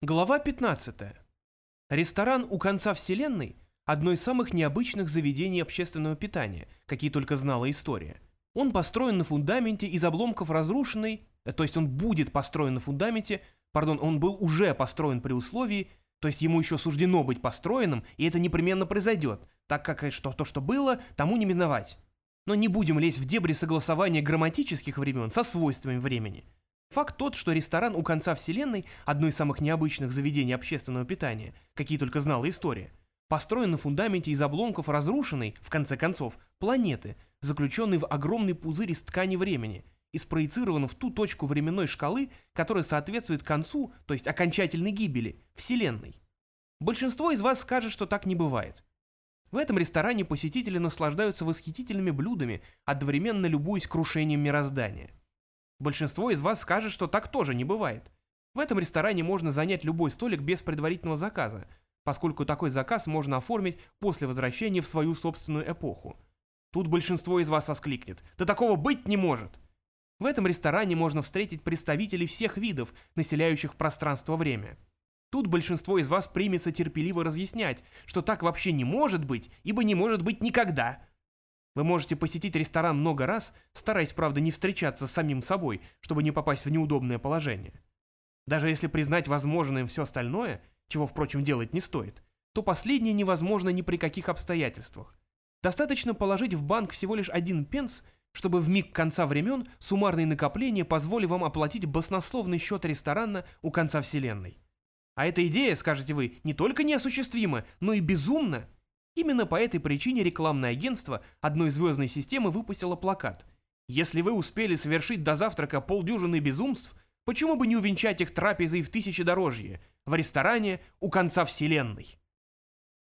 Глава 15. Ресторан у конца вселенной – одно из самых необычных заведений общественного питания, какие только знала история. Он построен на фундаменте из обломков разрушенной, э, то есть он будет построен на фундаменте, пардон, он был уже построен при условии, то есть ему еще суждено быть построенным, и это непременно произойдет, так как э, что, то, что было, тому не миновать. Но не будем лезть в дебри согласования грамматических времен со свойствами времени – Факт тот, что ресторан у конца вселенной, одно из самых необычных заведений общественного питания, какие только знала история, построен на фундаменте из обломков разрушенной, в конце концов, планеты, заключенной в огромный пузырь из ткани времени, и спроецирован в ту точку временной шкалы, которая соответствует концу, то есть окончательной гибели, Вселенной. Большинство из вас скажет, что так не бывает. В этом ресторане посетители наслаждаются восхитительными блюдами, одновременно любуясь крушением мироздания. Большинство из вас скажет, что так тоже не бывает. В этом ресторане можно занять любой столик без предварительного заказа, поскольку такой заказ можно оформить после возвращения в свою собственную эпоху. Тут большинство из вас воскликнет «Да такого быть не может!» В этом ресторане можно встретить представителей всех видов, населяющих пространство-время. Тут большинство из вас примется терпеливо разъяснять, что так вообще не может быть, ибо не может быть никогда – вы можете посетить ресторан много раз, стараясь, правда, не встречаться с самим собой, чтобы не попасть в неудобное положение. Даже если признать возможным все остальное, чего, впрочем, делать не стоит, то последнее невозможно ни при каких обстоятельствах. Достаточно положить в банк всего лишь один пенс, чтобы в миг конца времен суммарные накопления позволили вам оплатить баснословный счет ресторана у конца вселенной. А эта идея, скажете вы, не только неосуществима, но и безумна. Именно по этой причине рекламное агентство одной звездной системы выпустило плакат. Если вы успели совершить до завтрака полдюжины безумств, почему бы не увенчать их трапезой в тысячедорожье, в ресторане у конца вселенной?